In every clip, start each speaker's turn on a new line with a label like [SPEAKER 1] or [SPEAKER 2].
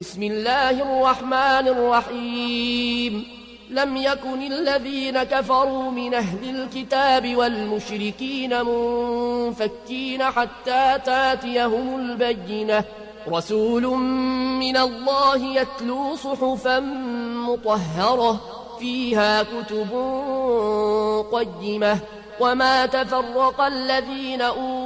[SPEAKER 1] بسم الله الرحمن الرحيم لم يكن الذين كفروا من أهل الكتاب والمشركين منفكين حتى تاتيهم البينة رسول من الله يتلو صحفا مطهرة فيها كتب قيمة وما تفرق الذين أوتوا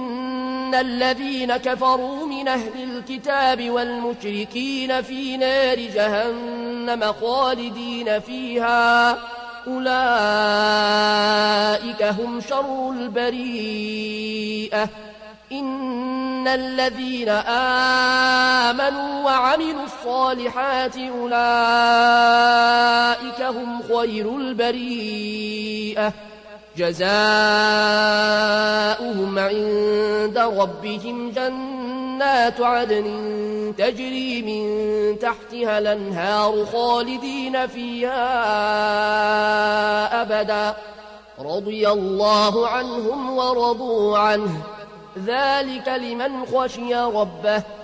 [SPEAKER 1] إن الذين كفروا من أهل الكتاب والمشركين في نار جهنم خالدين فيها أولئك هم شر البريئة إن الذين آمنوا وعملوا الصالحات أولئك هم خير البريئة جزاء لهم عند ربهم جنات عدن تجري من تحتها الانهار خالدين فيها أبدا رضي الله عنهم ورضوا عنه ذلك لمن خشي ربه